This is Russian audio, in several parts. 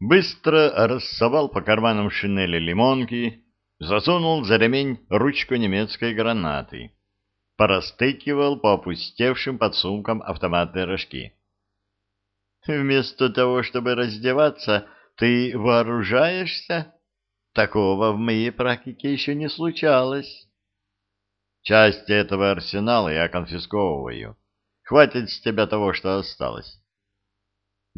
быстро рассовал по карманам шинели лимонки, засунул за ремень ручку немецкой гранаты, порастыкивал по опустевшим подсумкам автоматные рожки. «Вместо того, чтобы раздеваться, ты вооружаешься? Такого в моей практике еще не случалось». «Часть этого арсенала я конфисковываю. Хватит с тебя того, что осталось».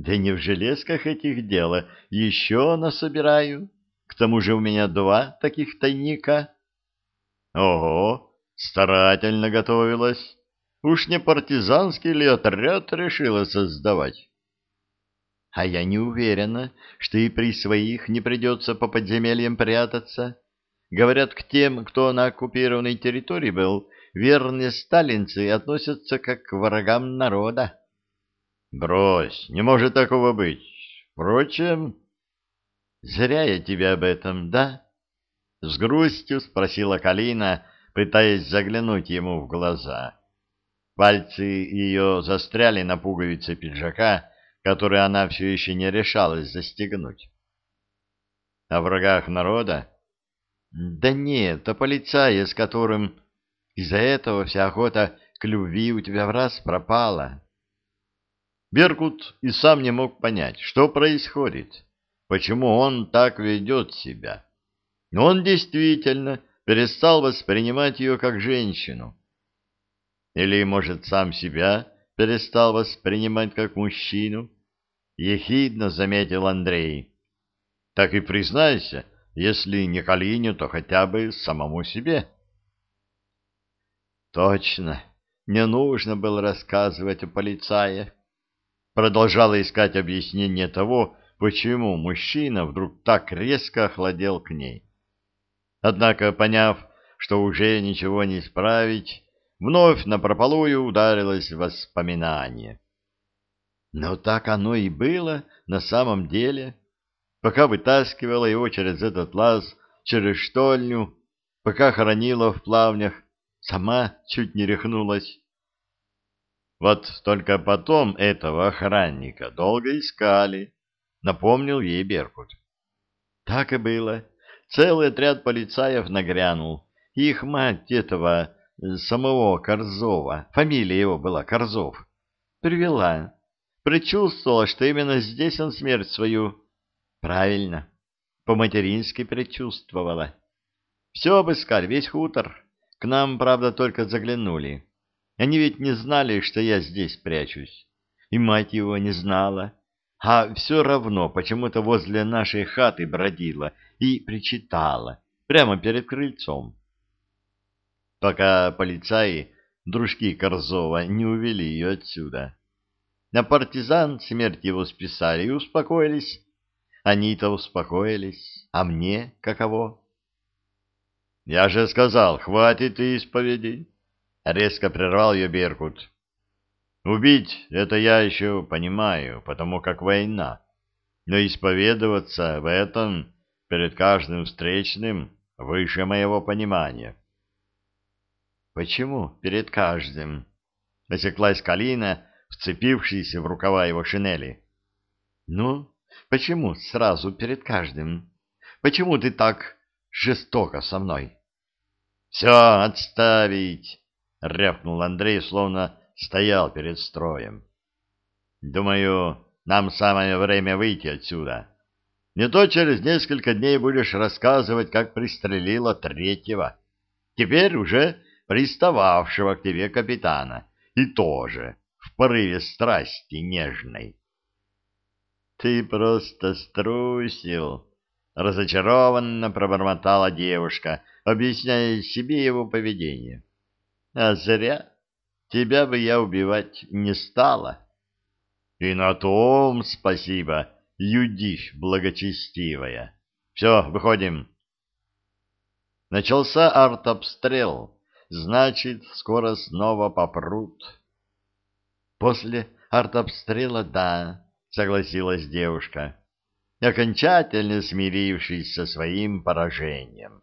Да не в железках этих дело, еще насобираю. К тому же у меня два таких тайника. Ого, старательно готовилась. Уж не партизанский ли отряд решила создавать? А я не уверена, что и при своих не придется по подземельям прятаться. Говорят, к тем, кто на оккупированной территории был, верные сталинцы относятся как к врагам народа. Брось, не может такого быть. Впрочем, зря я тебя об этом, да? С грустью спросила Калина, пытаясь заглянуть ему в глаза. Пальцы ее застряли на пуговице пиджака, который она все еще не решалась застегнуть. О врагах народа? Да нет, о полицае, с которым из-за этого вся охота к любви у тебя в раз пропала. Беркут и сам не мог понять, что происходит, почему он так ведет себя. Но он действительно перестал воспринимать ее как женщину. Или, может, сам себя перестал воспринимать как мужчину? Ехидно заметил Андрей. Так и признайся, если не Калине, то хотя бы самому себе. Точно, не нужно было рассказывать о полицае продолжала искать объяснение того, почему мужчина вдруг так резко охладел к ней. Однако, поняв, что уже ничего не исправить, вновь напропалую ударилось воспоминание. Но так оно и было на самом деле. Пока вытаскивала его через этот лаз, через штольню, пока хоронила в плавнях, сама чуть не рехнулась. Вот только потом этого охранника долго искали, напомнил ей Беркут. Так и было. Целый отряд полицаев нагрянул. Их мать этого самого Корзова, фамилия его была Корзов, привела. Предчувствовала, что именно здесь он смерть свою... Правильно, по-матерински предчувствовала. Все обыскали, весь хутор. К нам, правда, только заглянули. Они ведь не знали, что я здесь прячусь. И мать его не знала. А все равно почему-то возле нашей хаты бродила и причитала, прямо перед крыльцом. Пока полицаи, дружки Корзова, не увели ее отсюда. На партизан смерть его списали и успокоились. Они-то успокоились, а мне каково? Я же сказал, хватит исповедей. Резко прервал ее Беркут. Убить — это я еще понимаю, потому как война. Но исповедоваться в этом перед каждым встречным выше моего понимания. Почему перед каждым? Насеклась Калина, вцепившись в рукава его шинели. Ну, почему сразу перед каждым? Почему ты так жестоко со мной? Все, отставить! — рявкнул Андрей, словно стоял перед строем. «Думаю, нам самое время выйти отсюда. Не то через несколько дней будешь рассказывать, как пристрелила третьего, теперь уже пристававшего к тебе капитана, и тоже в порыве страсти нежной». «Ты просто струсил!» — разочарованно пробормотала девушка, объясняя себе его поведение. А зря. Тебя бы я убивать не стала. И на том спасибо, юдивь благочестивая. Все, выходим. Начался артобстрел. Значит, скоро снова попрут. После артобстрела, да, согласилась девушка, окончательно смирившись со своим поражением.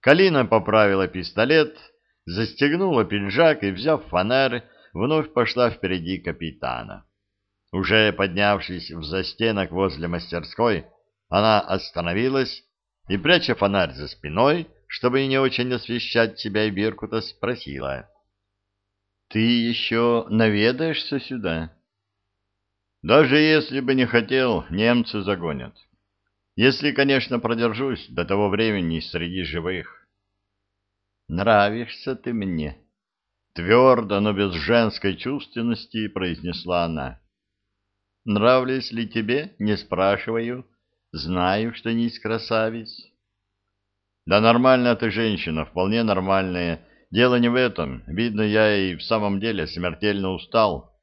Калина поправила пистолет застегнула пиджак и, взяв фонарь, вновь пошла впереди капитана. Уже поднявшись в застенок возле мастерской, она остановилась и, пряча фонарь за спиной, чтобы не очень освещать себя и Беркута, спросила. — Ты еще наведаешься сюда? — Даже если бы не хотел, немцы загонят. Если, конечно, продержусь до того времени среди живых. — Нравишься ты мне, — твердо, но без женской чувственности произнесла она. — Нравлюсь ли тебе, не спрашиваю, знаю, что не из красавиц. Да нормальная ты женщина, вполне нормальная. Дело не в этом. Видно, я и в самом деле смертельно устал.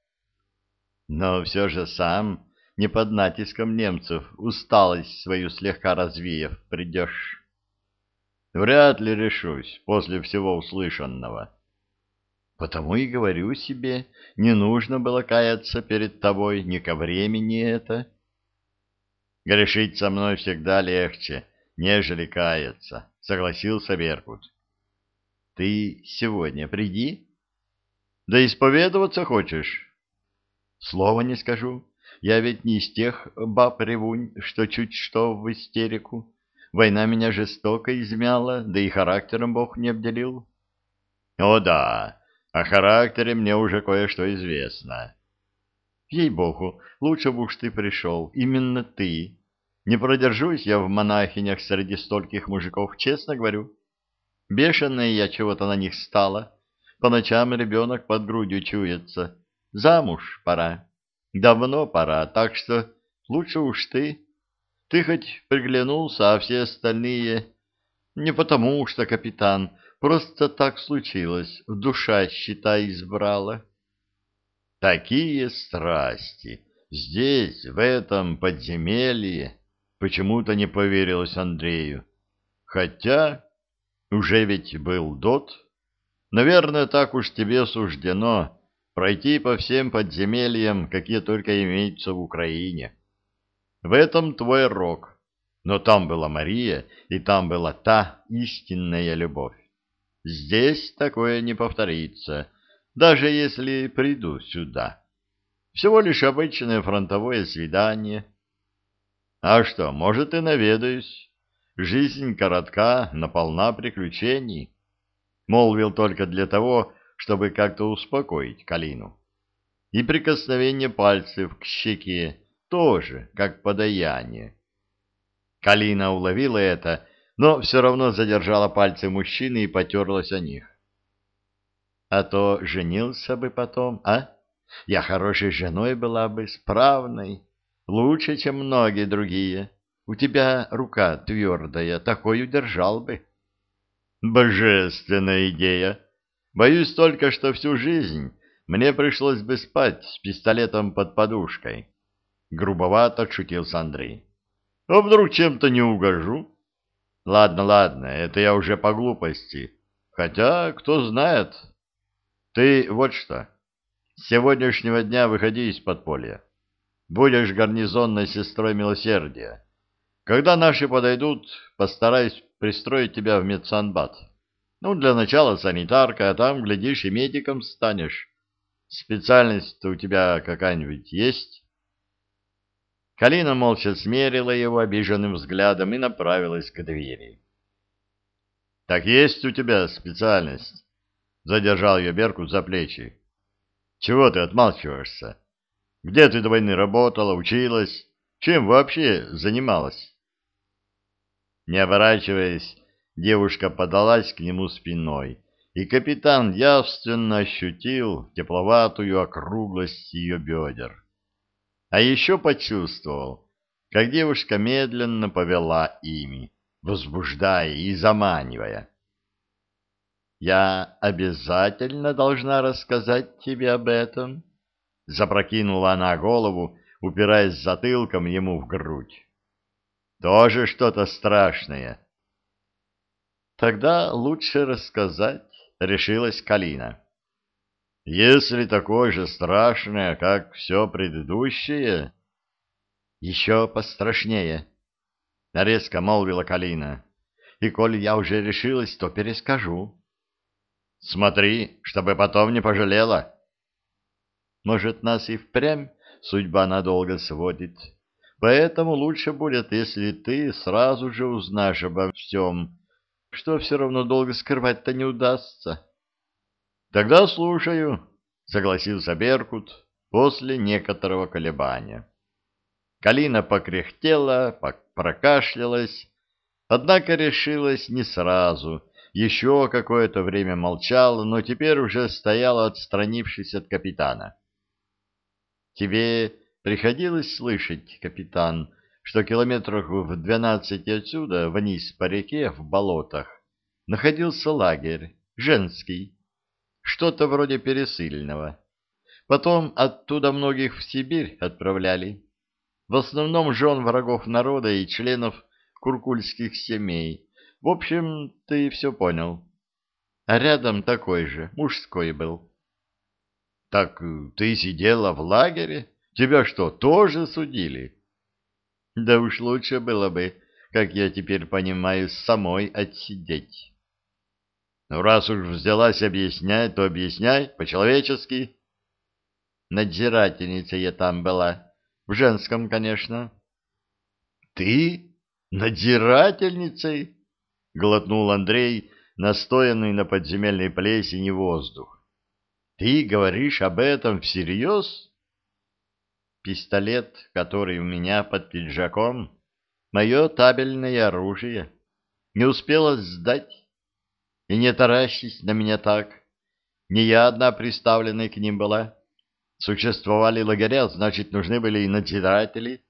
Но все же сам, не под натиском немцев, усталость свою слегка развеяв, придешь. Вряд ли решусь после всего услышанного. Потому и говорю себе, не нужно было каяться перед тобой, не ко времени это. Грешить со мной всегда легче, нежели каяться, — согласился Беркут. — Ты сегодня приди. — Да исповедоваться хочешь? — Слова не скажу. Я ведь не из тех баб-ревунь, что чуть что в истерику. Война меня жестоко измяла, да и характером Бог не обделил. — О да, о характере мне уже кое-что известно. — Ей-богу, лучше бы уж ты пришел, именно ты, не продержусь я в монахинях среди стольких мужиков, честно говорю. Бешеная я чего-то на них стала. По ночам ребенок под грудью чуется. Замуж пора. Давно пора, так что лучше уж ты. Ты хоть приглянулся, а все остальные... Не потому что, капитан, просто так случилось, душа, считай, избрала. Такие страсти здесь, в этом подземелье... Почему-то не поверилось Андрею. Хотя уже ведь был дот. Наверное, так уж тебе суждено пройти по всем подземельям, какие только имеются в Украине. В этом твой рок. Но там была Мария, и там была та истинная любовь. Здесь такое не повторится, даже если приду сюда. Всего лишь обычное фронтовое свидание — а что, может, и наведаюсь. Жизнь коротка, но полна приключений. Молвил только для того, чтобы как-то успокоить Калину. И прикосновение пальцев к щеке тоже, как подаяние. Калина уловила это, но все равно задержала пальцы мужчины и потерлась о них. А то женился бы потом, а? Я хорошей женой была бы, справной. Лучше, чем многие другие. У тебя рука твердая, такой удержал бы. Божественная идея. Боюсь только, что всю жизнь мне пришлось бы спать с пистолетом под подушкой. Грубовато отшутился Андрей. А вдруг чем-то не угожу? Ладно, ладно, это я уже по глупости. Хотя, кто знает. Ты вот что. С сегодняшнего дня выходи из подполья. Будешь гарнизонной сестрой милосердия. Когда наши подойдут, постараюсь пристроить тебя в медсанбат. Ну, для начала санитарка, а там, глядишь, и медиком станешь. Специальность у тебя какая-нибудь есть?» Калина молча смерила его обиженным взглядом и направилась к двери. «Так есть у тебя специальность?» Задержал ее Берку за плечи. «Чего ты отмалчиваешься?» Где ты до войны работала, училась? Чем вообще занималась? Не оборачиваясь, девушка подалась к нему спиной, и капитан явственно ощутил тепловатую округлость ее бедер. А еще почувствовал, как девушка медленно повела ими, возбуждая и заманивая. «Я обязательно должна рассказать тебе об этом», Запрокинула она голову, упираясь затылком ему в грудь. Тоже что-то страшное. Тогда лучше рассказать, решилась Калина. Если такое же страшное, как все предыдущее, еще пострашнее, резко молвила Калина. И коль я уже решилась, то перескажу. Смотри, чтобы потом не пожалела. Может, нас и впрямь судьба надолго сводит. Поэтому лучше будет, если ты сразу же узнаешь обо всем, что все равно долго скрывать-то не удастся. — Тогда слушаю, — согласился Беркут после некоторого колебания. Калина покряхтела, прокашлялась, однако решилась не сразу, еще какое-то время молчала, но теперь уже стояла, отстранившись от капитана. — Тебе Приходилось слышать, капитан, что километрах в двенадцати отсюда, вниз по реке, в болотах, находился лагерь, женский, что-то вроде пересыльного. Потом оттуда многих в Сибирь отправляли. В основном жен врагов народа и членов куркульских семей. В общем, ты все понял. А рядом такой же, мужской был. — Так ты сидела в лагере? Тебя что, тоже судили? Да уж лучше было бы, как я теперь понимаю, самой отсидеть. Ну, раз уж взялась объяснять, то объясняй по-человечески. Надзирательница я там была, в женском, конечно. Ты надзирательницей? Глотнул Андрей, настоянный на подземельной плесени воздух. Ты говоришь об этом всерьез? Пистолет, который у меня под пиджаком, мое табельное оружие. Не успела сдать. И не таращись на меня так. Не я одна приставленная к ним была. Существовали лагеря, значит, нужны были и надзиратели.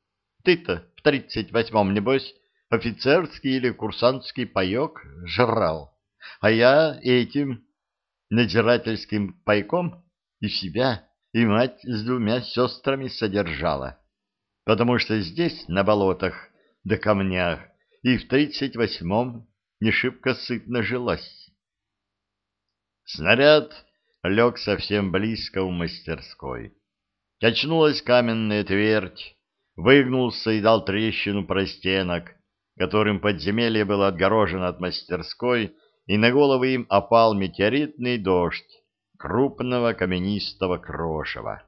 Ты-то в тридцать восьмом, небось, офицерский или курсантский паек жрал. А я этим надзирательским пайком и себя и мать с двумя сестрами содержала, потому что здесь, на болотах да камнях, и в тридцать восьмом не шибко сытно жилось. Снаряд лег совсем близко у мастерской. Качнулась каменная твердь, выгнулся и дал трещину простенок, которым подземелье было отгорожено от мастерской, и на головы им опал метеоритный дождь, крупного каменистого крошева.